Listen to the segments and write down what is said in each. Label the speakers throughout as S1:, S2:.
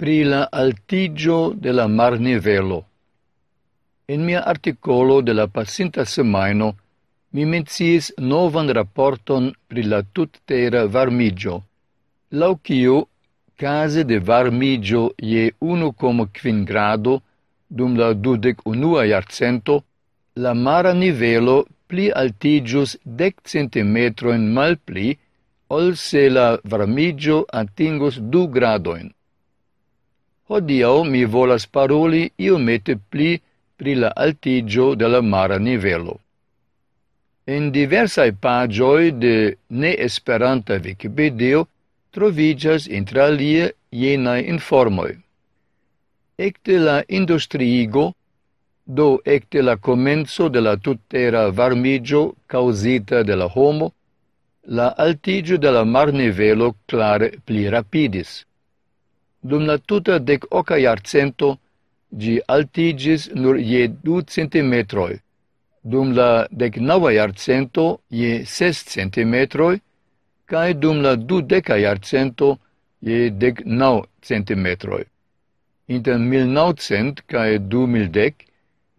S1: pri la altigio de la marnivelo. En mia articolo de la pacinta semaino mi menciis novan rapporton pri la tuttera varmigio, lau kiu case de varmigio je 1,5 grado dum la dudec unua iarcento, la mara nivelo pli altigius dec centimetroin mal pli, ol se la varmigio atingus du gradoin. Hodiau mi volas paroli iomete pli pri la altigio de la mara nivelo. En diversaj pagioi de neesperanta Wikipedia trovigas intralie jenaj informoi. Ecte la industriigo, do ecte la comenzo de la tutera varmigio causita de la homo, la altigio de la mar nivelo clare pli rapidis. Dum la tuta dec oca iarcento, gi altigis nur je du centimetroi, dum la dec nova iarcento je ses centimetroi, cae dum la du deca iarcento je dec nau centimetroi. Inter 1900 cae 2010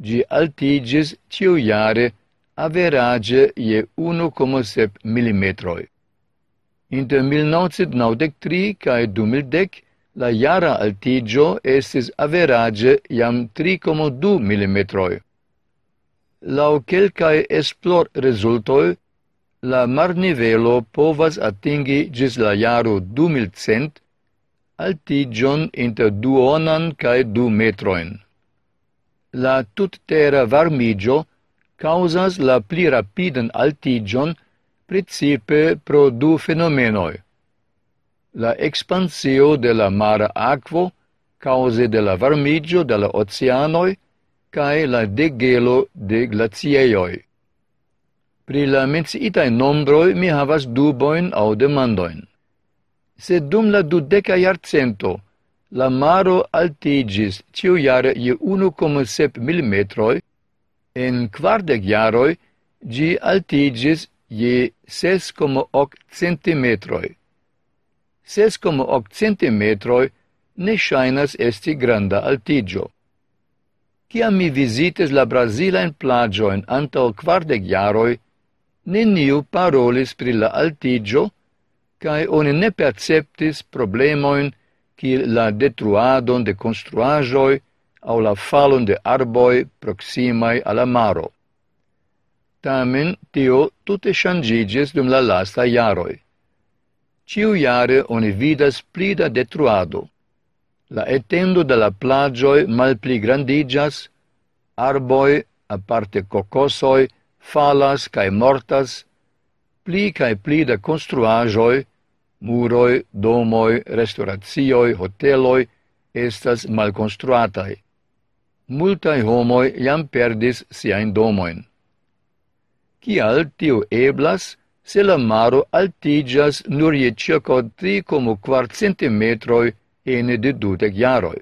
S1: gi altigis tiu iare average je 1,7 mm. Inter 1993 cae 2010 la iara altigio estis average jam 3,2 mm. Lau quelcae esplor resultoi, la marnivelo povas atingi gis la jaro 2100 altigion inter duonan cae du metroin. La tuttera varmigio causas la pli rapiden altigion principe pro du fenomenoi la expansio de la mara aquo cause de la varmigio de la oceanoi cae la degelo de glacieioi. Pri la menciitai nombroi mi havas duboin au demandoin. Se dum la dudeca iarcento la maro altigis ciu iare je 1,7 mm, en quardec iaroi gi altigis je 6,8 centimetroi ses como hoc ne shainas esti granda altigio. Ciam mi visites la Brasilain plagioin antau quardec jaroi, neniu parolis pri la altigio, cae oni ne perceptis problemoin cil la detruadon de construajoi au la falon de arboi proximai alla maro. Tamen, tio tute changiges dum la lasta jaroi ciu iare oni vidas pli da detruado. La etendo de la plagioi malpli grandigas, arboi, aparte cocosoi, falas cae mortas, pli cae pli da construajoi, muroi, domoi, restauratioi, hoteloi, estas malconstruatai. Multai homoi jam perdis siain domoin. Cial tio eblas, se la maro altigas nur je circa 3,4 centimetroi ene de dudec jaroi.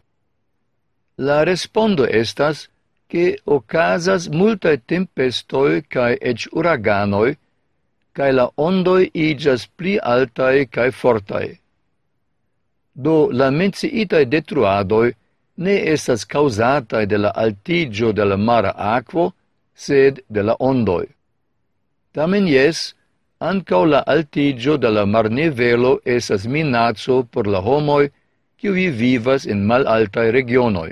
S1: La respondo estas che ocasas multae tempestoi cae ec uraganoi, cae la ondoi igas pli altae cae fortae. Do la menciitae detruadoi ne estas causatae de la altigio de la mara aquo, sed de la ondoi. Tamen jes, Ankaŭ la altigio de la marnivelo esas minazzo por la homoi qui vivas en malaltaj regionoi.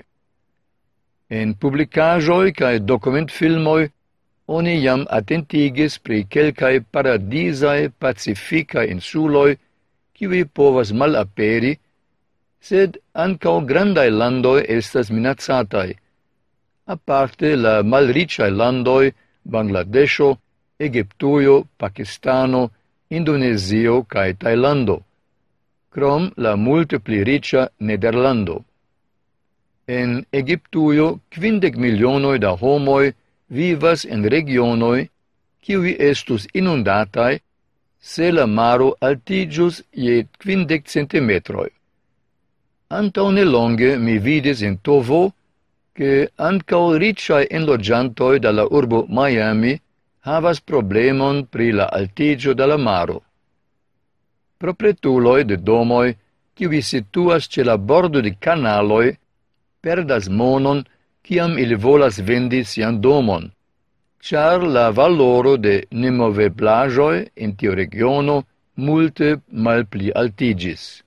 S1: En publikaĵoj kaj dokumentfilmoj oni jam atentigis pri quelcae paradisae pacifikaj insuloi kiuj povas mal aperi, sed ancao grandaj landoi estas minazzatai, aparte la malriciae landoi Bangladesho, Egiptujo, Pakistano, Indonesio cae Thailando, krom la multe pli ricia Nederlando. En Egiptujo quindec milionoi da homoi vivas en regionoi kiwi estus inundatai se la maro altigius je quindec centimetroi. Antau ne longe mi vidis in Tovo, che ancao ricciai enlogiantoi dalla urbo Miami havas problemon pri la altigio de la maro. Proprietuloi de domoi, qui situas ce la bordo di canaloi, perdas monon kiam ili volas vendi sian domon, char la valoro de nemoveblajoi in tio regiono multe malpli altigis.